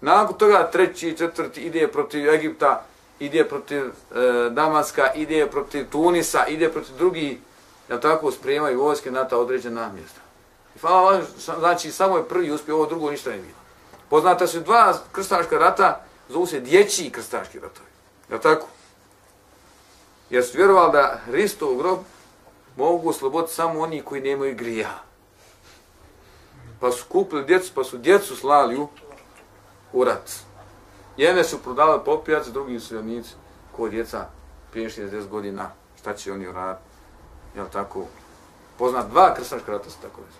Nakon toga treći i četvrti ide protiv Egipta, ide protiv e, Damaska, ide protiv Tunisa, ide protiv drugih, ja tako spremaju vojske na ta određena mjesta. I hvala, znači samo je prvi uspio, ovo drugo ništa ne bilo. Poznata su dva krstaška rata, zovu se dječji krstaški ratovi. Ja tako? Jer su vjerovali da Hristov grob mogu osloboditi samo oni koji nemaju grija. Pa su kupili djecu, pa su djecu slali u, u rat. Jedne su prodali po pijaci, drugi su jednici, ko djeca, prije 60 godina, šta će oni uraditi. Jel tako? Poznat dva krstaška rata su tako već.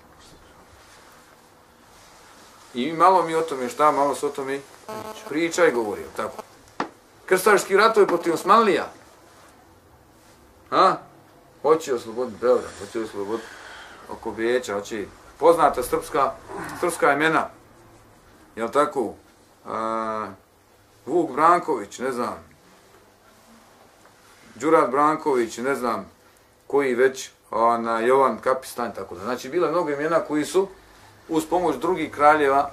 I malo mi o tome šta, malo se o tome priča i govori, tako? Krstaški ratovi protiv Osmanlija. Ha? hoće osloboditi Beograd, hoće osloboditi oko Vijeća, hoće poznata srpska, srpska imena, jel tako? E, Vuk Branković, ne znam, Đurat Branković, ne znam, koji već, ona, Jovan Kapistan, tako da. Znači, bila mnogo imena koji su uz pomoć drugih kraljeva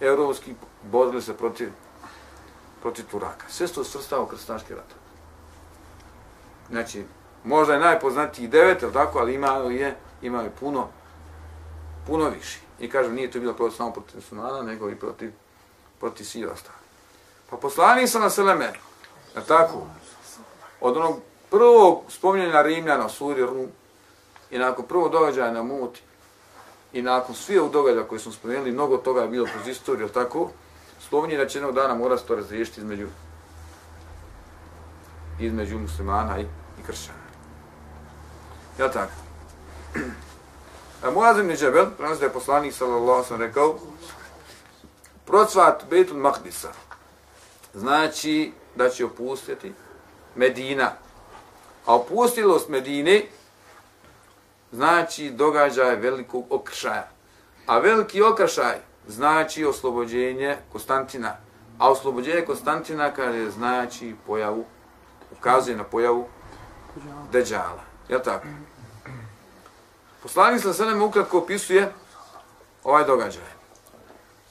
evropskih borili se protiv protiv Turaka. Sve su to krstaške rata. rat. Znači, možda je najpoznatiji devet, ali tako, ali imao je, imao je puno, puno više. I kažem, nije to bilo protiv samo protiv muslimana, nego i protiv, protiv svih ostalih. Pa poslani sam na Seleme, na tako, od onog prvog spominjanja Rimljana, Suri, Rum, i nakon prvog događaja na Muti, i nakon svih događaja koje smo spomenuli, mnogo toga je bilo kroz istoriju, tako, spominje da će jednog dana mora se to razriješiti između, između muslimana i, i kršćana. Ja tako? A Muazim ibn Džebel, prenosi da je poslanik sallallahu sam rekao, procvat Betul Mahdisa, znači da će opustiti Medina. A opustilost Medine znači događaj velikog okršaja. A veliki okršaj znači oslobođenje Konstantina. A oslobođenje Konstantina kaže znači pojavu, ukazuje na pojavu Deđala. Je tako? Poslanik sa sveme ukratko opisuje ovaj događaj.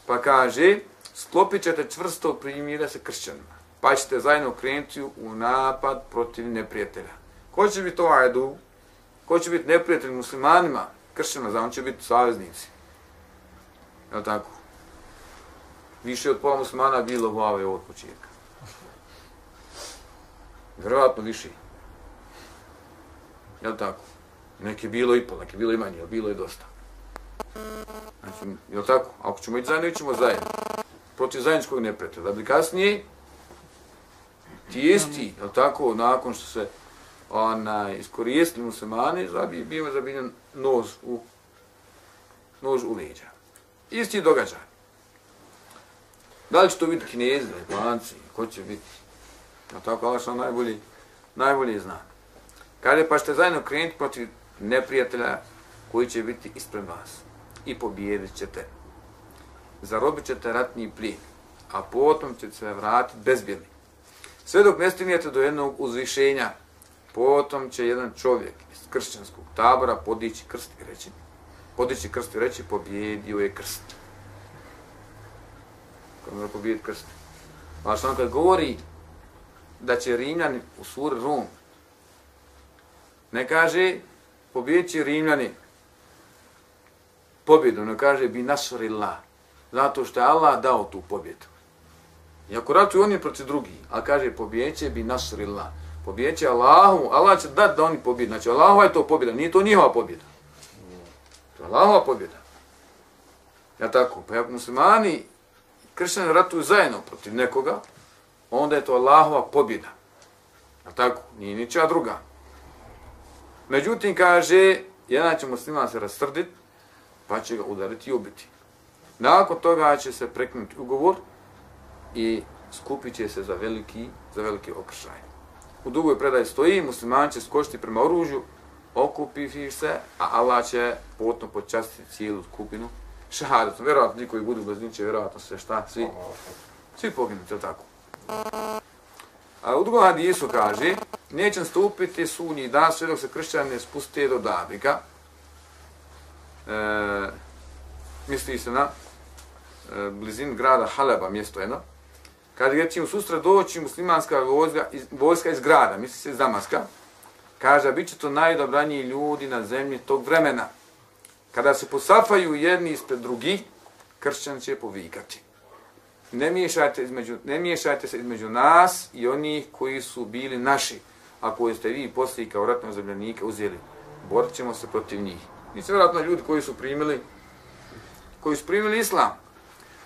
Pa kaže, sklopit ćete čvrsto primire sa kršćanima, pa ćete zajedno krenuti u napad protiv neprijatelja. Ko će biti ovaj du? Ko će biti neprijatelj muslimanima? Kršćanima, znam, će biti saveznici. Je tako? Više od pola muslimana bilo u ove od početka. Vjerovatno više. Je tako? Neki bilo i pol, neki bilo i manje, ali bilo je dosta. Znači, je tako? Ako ćemo ići zajedno, ićemo zajedno. Protiv zajedničkog neprijatelja. Da bi kasnije ti isti, je tako, nakon što se ona, iskoristili muslimani, zabi, bio zabiljen nož u, nož u leđa. Isti događaj. Da li će to biti kinezi, planci, ko će biti? Je tako, ali što najbolji, najbolji zna. Kada pa ćete zajedno krenuti protiv neprijatelja koji će biti ispred vas i pobijedit ćete. Zarobit ćete ratni plin, a potom ćete se vratiti bezbjedni. Sve dok ne stignete do jednog uzvišenja, potom će jedan čovjek iz kršćanskog tabora podići krst i reći, podići krst i reći, pobjedio je krst. Kako mora pobijediti krst? Pa što on kad govori da će Rimljani u suri Rum, ne kaže pobjeći Rimljani pobjedu, ne kaže bi nasrila, zato što je Allah dao tu pobjedu. Iako ratuju oni protiv drugi, a kaže pobjeće bi nasrila, pobjeće Allahu, Allah će dati da oni pobjedu, znači Allahova je to pobjeda, nije to njihova pobjeda. To je Allahova pobjeda. Ja tako, pa ako muslimani kršćani ratuju zajedno protiv nekoga, onda je to Allahova pobjeda. Ja tako, nije ničega druga. Međutim, kaže, jedan će musliman se rastrdit, pa će ga udariti i ubiti. Nakon toga će se preknuti ugovor i skupit će se za veliki, za veliki okršaj. U dugoj predaj stoji, musliman će skočiti prema oružju, okupiti se, a Allah će potno počastiti cijelu skupinu šahadetom. Vjerovatno, niko ih budu bez će vjerovatno sve šta, svi, svi poginuti, tako. A u drugom hadisu kaže, neće stupiti sunji dan sve dok se kršćani ne spuste do Dabika. E, misli se na e, blizin grada Haleba, mjesto jedno. Kaže, je će im sustra doći muslimanska vojska iz, vojska iz grada, misli se iz Damaska, kaže, bit će to najdobraniji ljudi na zemlji tog vremena. Kada se posafaju jedni ispred drugih, kršćan će povikati ne miješajte, između, ne miješajte se između nas i onih koji su bili naši, a koji ste vi poslije kao ratne zemljanika uzeli. Borit ćemo se protiv njih. Nisu vjerojatno ljudi koji su primili koji su primili islam.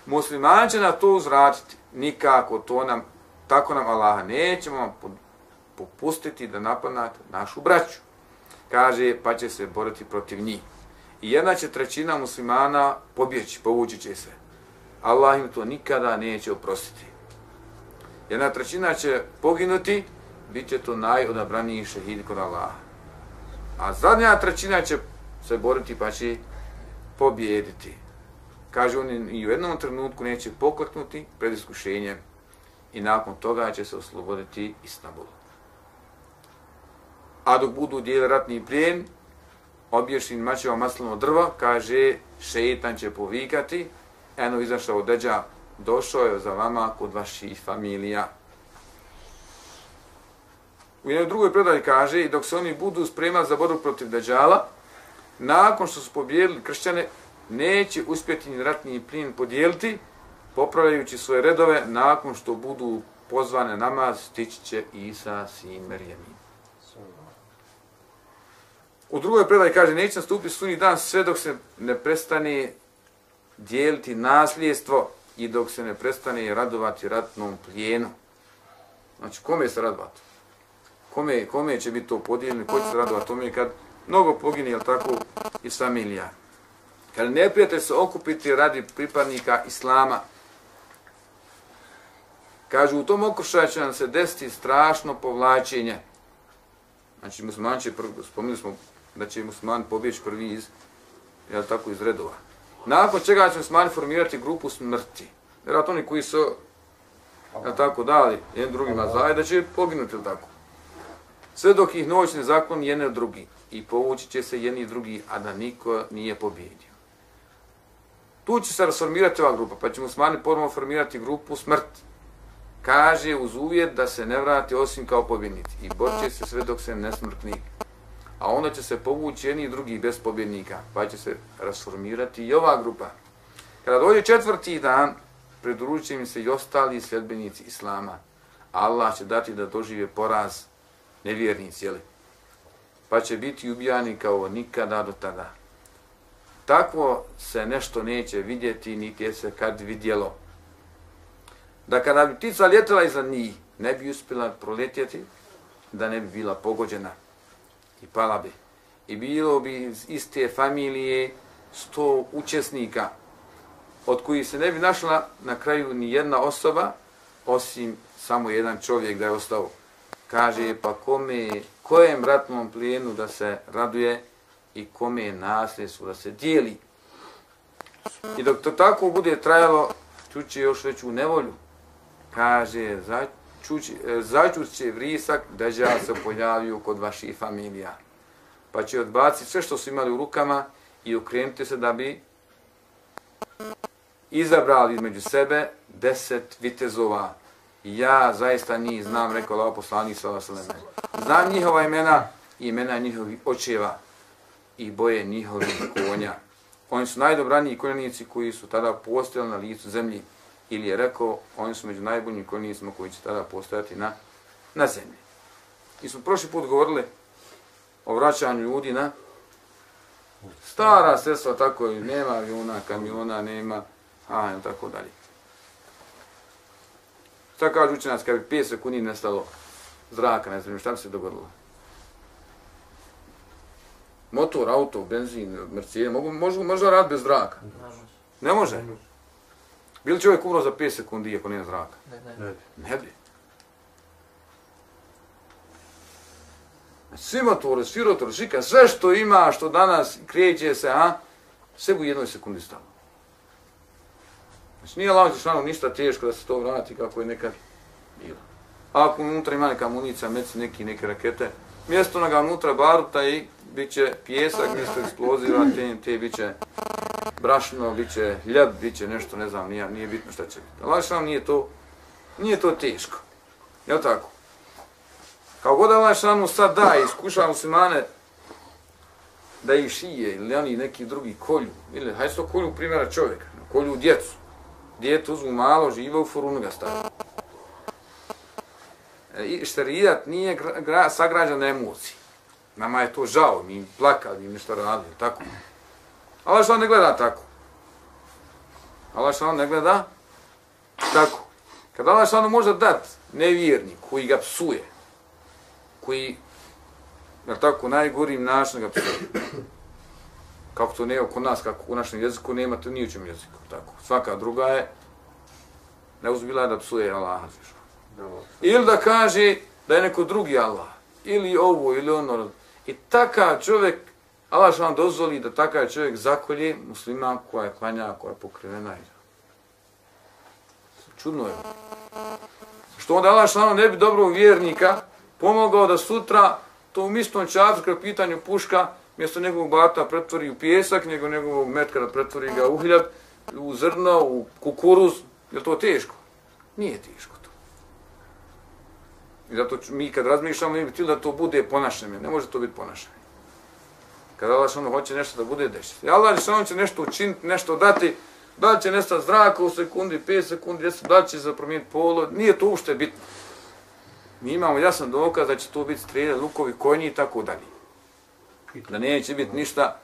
Muslimani će na to uzvratiti. Nikako to nam, tako nam Allaha nećemo vam popustiti da napadnate našu braću. Kaže, pa će se boriti protiv njih. I jedna će trećina muslimana pobjeći, povući će se. Allah im to nikada neće oprostiti. Jedna trećina će poginuti, bit će to najodabraniji šehid kod Allaha. A zadnja trećina će se boriti pa će pobjediti. Kaže on i u jednom trenutku neće poklaknuti pred iskušenjem i nakon toga će se osloboditi Istanbulu. A dok budu dijeli ratni plijen, obješin mačeva maslino drvo, kaže, šeitan će povikati, eno izašao deđa, došao je za vama kod vaših familija. U jednoj drugoj predaji kaže, i dok se oni budu spremali za borbu protiv deđala, nakon što su pobijedili kršćane, neće uspjeti ni ratni plin podijeliti, popravljajući svoje redove, nakon što budu pozvane namaz, stići će Isa sin Merjemin. U drugoj predaji kaže, neće nastupiti sunni dan sve dok se ne prestane dijeliti nasljedstvo i dok se ne prestane radovati ratnom plijenu. Znači, kome se radovati? Kome, kome će biti to podijeljeno? Ko će se radovati tome kad mnogo pogine, jel tako, i familija? Kad neprijatelj se okupiti radi pripadnika Islama, Kažu, u tom okršaju će nam se desiti strašno povlačenje. Znači, musliman će, spomenuli smo da će musliman pobjeći prvi iz, jel tako, iz redova. Nakon čega će musliman formirati grupu smrti. Jer oni koji su, jel tako, dali jedan drugima zajedno, da će poginuti, jel tako. Sve dok ih noć ne zaklon jedne od drugi i povući će se jedni i drugi, a da niko nije pobjedio. Tu će se rasformirati ova grupa, pa će muslimani ponovno formirati grupu smrti kaže uz uvjet da se ne vrati osim kao pobjednici i borće se sve dok se nesmrtni. A onda će se povući jedni i drugi bez pobjednika, pa će se rasformirati i ova grupa. Kada dođe četvrti dan, pridružit im se i ostali sljedbenici Islama. Allah će dati da dožive poraz nevjernici, jeli? pa će biti ubijani kao nikada do tada. Takvo se nešto neće vidjeti, niti je se kad vidjelo da kada bi ptica ljetela iza njih, ne bi uspjela proletjeti, da ne bi bila pogođena i pala bi. I bilo bi iz iste familije sto učesnika, od koji se ne bi našla na kraju ni jedna osoba, osim samo jedan čovjek da je ostao. Kaže, pa kome, kojem ratnom plijenu da se raduje i kome je nasljedstvo da se dijeli. I dok to tako bude trajalo, čuće još veću nevolju kaže, E, začut će vrisak da ja se pojavio kod vaših familija. Pa će odbaciti sve što su imali u rukama i ukrenuti se da bi izabrali između sebe deset vitezova. Ja zaista njih znam, rekao Allah poslanik sa Vaseleme. Znam njihova imena i imena njihovih očeva i boje njihovih konja. Oni su najdobraniji konjanici koji su tada postojali na licu zemlji ili je rekao, oni su među najboljim konjicima koji će tada postojati na, na zemlji. I smo prošli put govorili o vraćanju ljudi na stara sredstva, tako je, nema aviona, kamiona, nema, a, tako dalje. Šta kaže učenac, kad bi 5 sekundi nestalo zraka, ne znam, šta bi se dogodilo? Motor, auto, benzin, Mercedes, mogu, može, može raditi bez zraka? Ne može. Ne može. Bi li čovjek umro za 5 sekundi ako nema zraka? Ne, ne. Ne bi. Svi rotori, šika, sve što ima, što danas kreće se, a, sve u jednoj sekundi stalo. Znači nije lađe šano ništa teško da se to vrati kako je nekad bilo. A ako unutra ima neka municija, meci neki, neke rakete, mjesto na ga unutra baruta i bit će pjesak, mjesto eksploziva, TNT, bit će brašno, bit će ljeb, bit će nešto, ne znam, nije, nije bitno šta će biti. Allah šalam nije to, nije to teško. Jel tako? Kao god Allah šalam sad da iskuša muslimane da ih šije ili oni neki drugi kolju, ili hajde to kolju primjera čovjeka, kolju djecu. Djetu uzmu malo, žive u furunu ga stavio. E, I šterijat nije gra, sagrađan na emociji. Nama je to žao, mi plakali, mi nešto radili, tako. Allah što ne gleda tako. Allah što ne gleda tako. Kad Allah što može dat nevjernik koji ga psuje, koji, na tako, najgorim način ga psuje, kako to ne oko nas, kako u našem jeziku nema, to nije u čem jeziku, tako. Svaka druga je, ne uzbila da psuje Allah. Ili da kaže da je neko drugi Allah, ili ovo, ili ono. I takav čovjek Allah što vam dozvoli da takav čovjek zakolje muslima koja je klanja, koja je pokrivena. Čudno je. Što onda Allah što ne bi dobrog vjernika pomogao da sutra to u mistom čavu kada pitanju puška mjesto njegovog bata pretvori u pjesak, nego njegovog metka da pretvori ga u hljab, u zrno, u kukuruz, je to teško? Nije teško to. I zato mi kad razmišljamo, mi bi htjeli da to bude ponašanje, ne može to biti ponašanje. Kada Allah Žešanu ono hoće nešto da bude desiti. Allah Žešanu ono će nešto učiniti, nešto dati, da li će nestati zraka u sekundi, 5 sekundi, 10, da li će zapromijeniti polo, nije to ušte bitno. Mi imamo jasan dokaz da će to biti strelje, lukovi, konji i tako dalje. Da neće biti ništa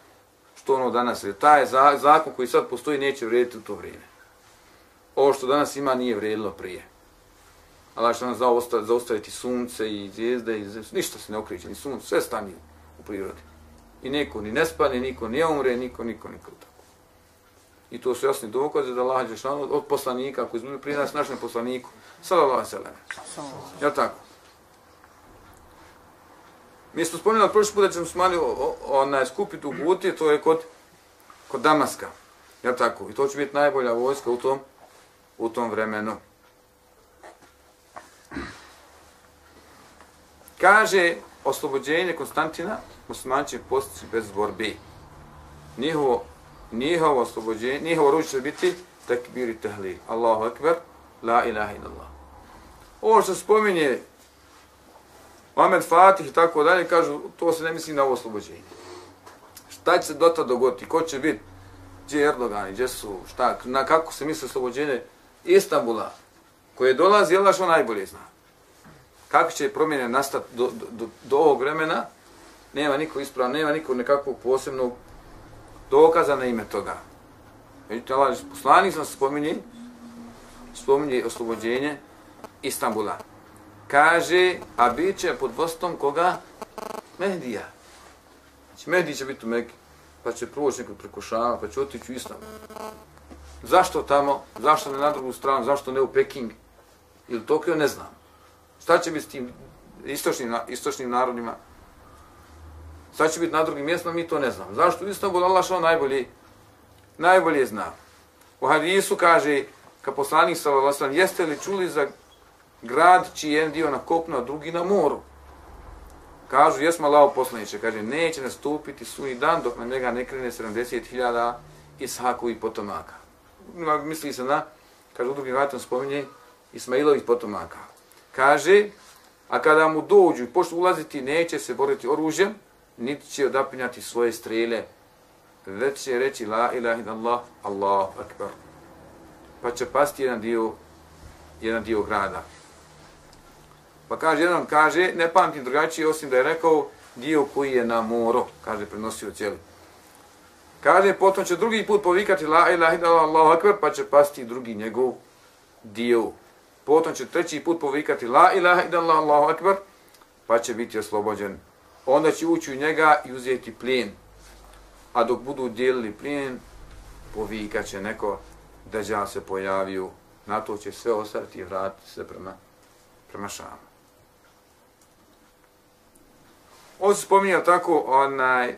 što ono danas je. Taj zakon koji sad postoji neće vrijediti u to vrijeme. Ovo što danas ima nije vrijedilo prije. Allah što ono nam zaustaviti sunce i zvijezde, i zvijezde, ništa se ne okreće, ni sunce, sve stani u prirodi. I niko ni ne spane, niko ne umre, niko, niko, niko tako. I to su jasni dokaze da Allah Đešanu od poslanika, koji između prije nas našem poslaniku, sallallahu sallam. Ja tako? Mi smo spomenuli prošli put da ćemo smali onaj skupiti u Guti, to je kod, kod Damaska. Ja tako? I to će biti najbolja vojska u tom, u tom vremenu. Kaže oslobođenje Konstantina, muslimani će postići bez borbi. Njihovo, njihovo oslobođenje, njihovo oruđe će biti takbir i tahlil. Allahu akbar, la ilaha illallah. Ovo što spominje Mohamed Fatih i tako dalje, kažu, to se ne misli na ovo oslobođenje. Šta će se do tada dogoditi? Ko će biti? Gdje je Erdogan? Gdje su? Šta? Na kako se misli oslobođenje Istanbula? Koje dolazi, jel što ono najbolje zna? Kako će promjene nastati do, do, do, ovog vremena? Nema niko ispravan, nema niko nekakvog posebnog dokaza na ime toga. Vidite, Allah, poslanik sam spominje, spominje oslobođenje Istanbula kaže, a bit će pod vostom koga? Mehdija. Znači, Mehdi će biti u Mekke, pa će proći nekog prekošava, pa će otići u Istanbul. Zašto tamo? Zašto ne na drugu stranu? Zašto ne u Peking? Ili Tokio? Ne znam. Šta će biti s tim istočnim, istočnim narodima? Šta će biti na drugim mjestima? Mi to ne znam. Zašto? Istanbul, Allah što najbolje, najbolje zna. U hadisu kaže, ka poslanik sallallahu jeste li čuli za grad čiji je dio na kopnu, a drugi na moru. Kažu, jesmo lao poslaniče, kaže, neće nastupiti suni dan dok na njega ne krene 70.000 Ishakovih potomaka. Misli se na, kaže, u drugim vratom spominje, Ismailovih potomaka. Kaže, a kada mu dođu i pošto ulaziti, neće se boriti oružjem, niti će odapinjati svoje strele, već će reći, la ilaha illallah, Allahu akbar. Pa će pasti jedan dio, jedan dio grada. Pa kaže, jedan kaže, ne pamtim drugačije, osim da je rekao dio koji je na moru, kaže, prenosio cijeli. Kaže, potom će drugi put povikati la ilaha illallah Allahu akbar, pa će pasti drugi njegov dio. Potom će treći put povikati la ilaha illallah Allahu akbar, pa će biti oslobođen. Onda će ući u njega i uzeti plijen. A dok budu dijelili plijen, povikat će neko da se pojavio. Na to će sve ostati i vratiti se prema, prema šamu. On se spominja tako, onaj,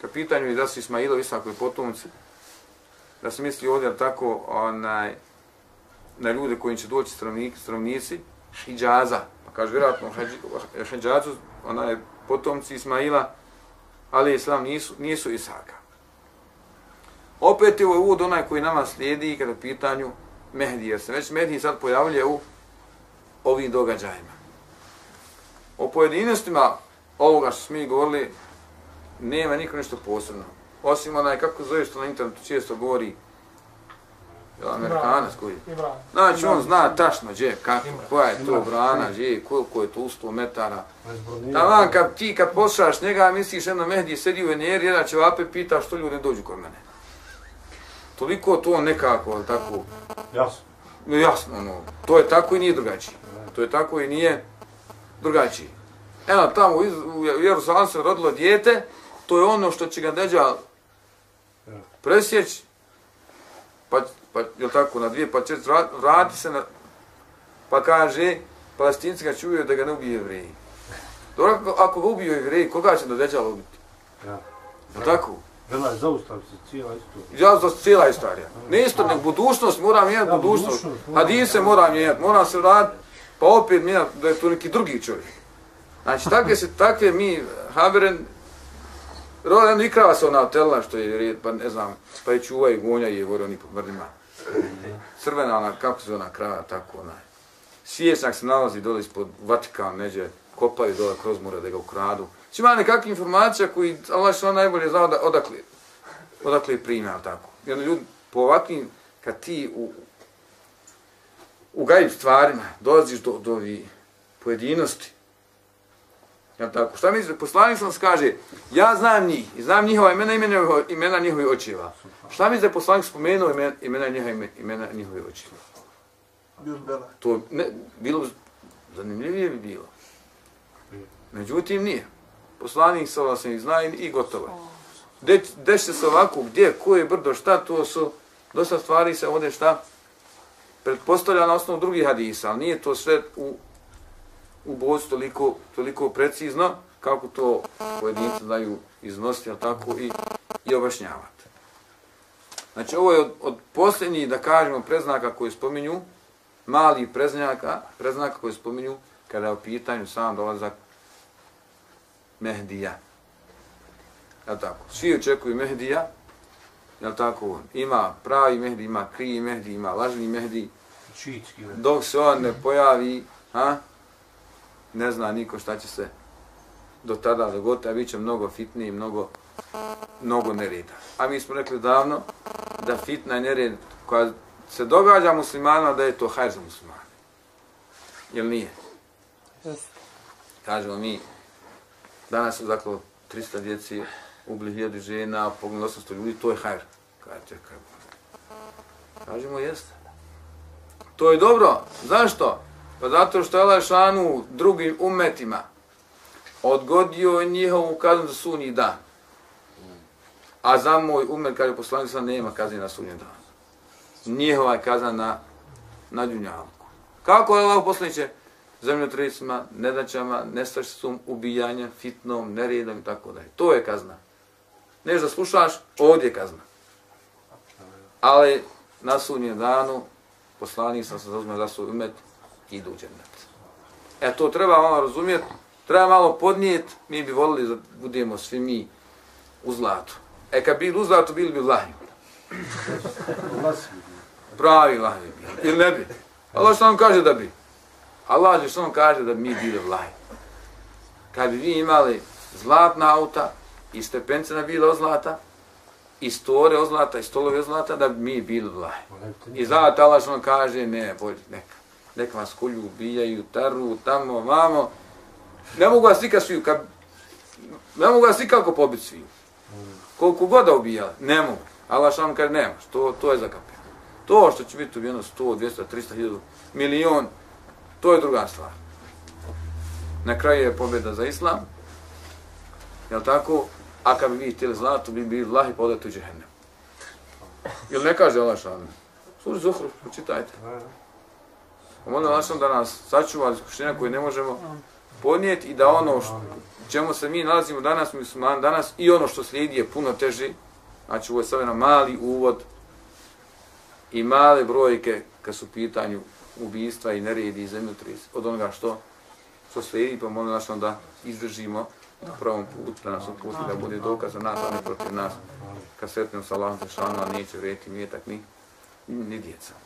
ka pitanju da su Ismailovi Isakovi potomci, da se misli ovdje tako, onaj, na ljude koji će doći stravnik, stravnici, Hidžaza, pa kaže, vjerojatno, Hidžazu, je potomci Ismaila, ali Islam nisu, nisu Isaka. Opet je ovo uvod onaj koji nama slijedi kada je pitanju Mehdi, jer se već Mehdi sad pojavlja u ovim događajima. O pojedinostima ovoga što smo mi govorili, nema niko ništa posebno. Osim onaj, kako zove što na internetu često govori, je Amerikanac koji... Znači, on zna tačno gdje, kako, koja je to brana, gdje, koliko je to u sto metara. Tamo, kad ti kad poslušaš njega, misliš jedno Mehdi sedi u Veneri, jedan će vape pita što ljudi dođu kod mene. Toliko to nekako, tako... Jasno. Jasno, ono, to je tako i nije drugačije. To je tako i nije drugačije. Evo, tamo u Jerusalim se rodilo dijete, to je ono što će ga deđa presjeć, pa, pa je tako, na dvije, pa će vrati se na, pa kaže, palestinci ga čuju da ga ne ubije jevreji. Dobro, ako, ako ga ubiju jevreji, koga će da deđa ubiti? Ja. Je tako? Vela je zaustav se cijela istorija. Ja za cijela istorija. Ne isto, nek budućnost, mora mijenjati ja, budućnost. Hadise mora mijenjati, mora se vratiti, pa opet mijenjati da je to neki drugi čovjek. Znači, takve se, takve mi, Haberen, Rola i krava se ona otela što je red, pa ne znam, pa je čuva i gonja i je gore oni po mrdima. Crvena ona, kako se ona krava, tako ona. Svijesnak se nalazi dole ispod Vatikan, neđe, kopaju dole kroz mora da ga ukradu. Či ima nekakve informacija koji, Allah što najbolje zna da odakle, odakle je primao tako. I onda ljudi, po ovakvim, kad ti u, u gajim stvarima dolaziš do, do ovih pojedinosti, Ja tako, šta misli, poslanik sam kaže, ja znam njih, i znam njihova imena, imena, imena njihovih očeva. Šta misli, poslanik spomenuo imena, imena njihova imena njihovih očeva? To ne, bilo zanimljivije bi bilo. Međutim, nije. Poslanik sa vas ih zna i gotovo. Će se ovako, gdje, ko je brdo, šta, to su, dosta stvari se ovdje šta, pretpostavlja na osnovu drugih hadisa, ali nije to sve u u bozu toliko, toliko precizno kako to pojedinci znaju iznositi, ali tako i, i objašnjavati. Znači, ovo je od, od posljednjih, da kažemo, preznaka koji spominju, mali preznaka, preznaka koji spominju kada je u pitanju sam dolazak Mehdija. Je tako? Svi očekuju Mehdija, je tako? Ima pravi Mehdi, ima krivi Mehdi, ima lažni Mehdi. Dok se on ne pojavi, ha? Ne zna niko šta će se do tada dogoditi, a bit će mnogo fitniji, mnogo, mnogo nereda. A mi smo rekli davno da fitna i nered koja se događa muslimanima, da je to hajr za muslimane. Jel nije? Kažemo mi, danas su zaklo 300 djeci, ubili hiljadu žena, pogledali 800 ljudi, to je hajr. Kaže, čekaj. Kažemo, jeste. To je dobro. Zašto? Pa zato što je Lešanu drugim umetima odgodio njihovu kaznu za sunji dan. A za moj umet, kaže poslanik sam, nema kazni na sunji dan. Njihova je kazna na, na djunjalku. Kako je Allah poslaniće? Zemljotresima, nedaćama, nestašicom, ubijanja, fitnom, neredom i tako dalje. To je kazna. Neš da slušaš, ovdje je kazna. Ali na sunnjem danu poslanik sam se zauzme za svoj umet, idu u džennet. E to treba malo razumjeti, treba malo podnijeti, mi bi volili da budemo svi mi u zlatu. E kad bili u zlatu, bili bi vlahi. Pravi vlahi. Ili ne bi? Allah što nam kaže da bi. Allah što nam kaže da mi bili vlahi. Kad bi vi imali zlatna auta i stepence na bila od zlata, i store od zlata, i stolovi od zlata, da bi mi bili vlahi. I zato Allah što nam kaže, ne, bolje, neka nek vas kolju, ubijaju, taru, tamo, vamo. Ne mogu vas nikad sviju, kad... ne mogu vas nikako pobiti sviju. Koliko god da ubijali, ne mogu. Allah što kaže, nema, to, to je zakapio. To što će biti ubijeno 100, 200, 300, 1000, milion, to je druga stvar. Na kraju je pobjeda za islam, jel tako? A kad bi vi htjeli zlato, bi bili vlahi podati u džehennem. Jel ne kaže Allah što? Suri Zuhru, počitajte. Molim vas da nas sačuva iskušenja koje ne možemo podnijeti i da ono što, čemu se mi nalazimo danas, mi smo danas, i ono što slijedi je puno teži. Znači, ovo je samo mali uvod i male brojke kad su pitanju ubijstva i neredi i zemljotris od onoga što, što slijedi, pa molim vas da izdržimo na pravom putu, da nas uputi, da bude dokaz za nas, a ne protiv nas. Kad sretnemo sa Allahom za šanu, neće vreti mjetak ni, ni djeca.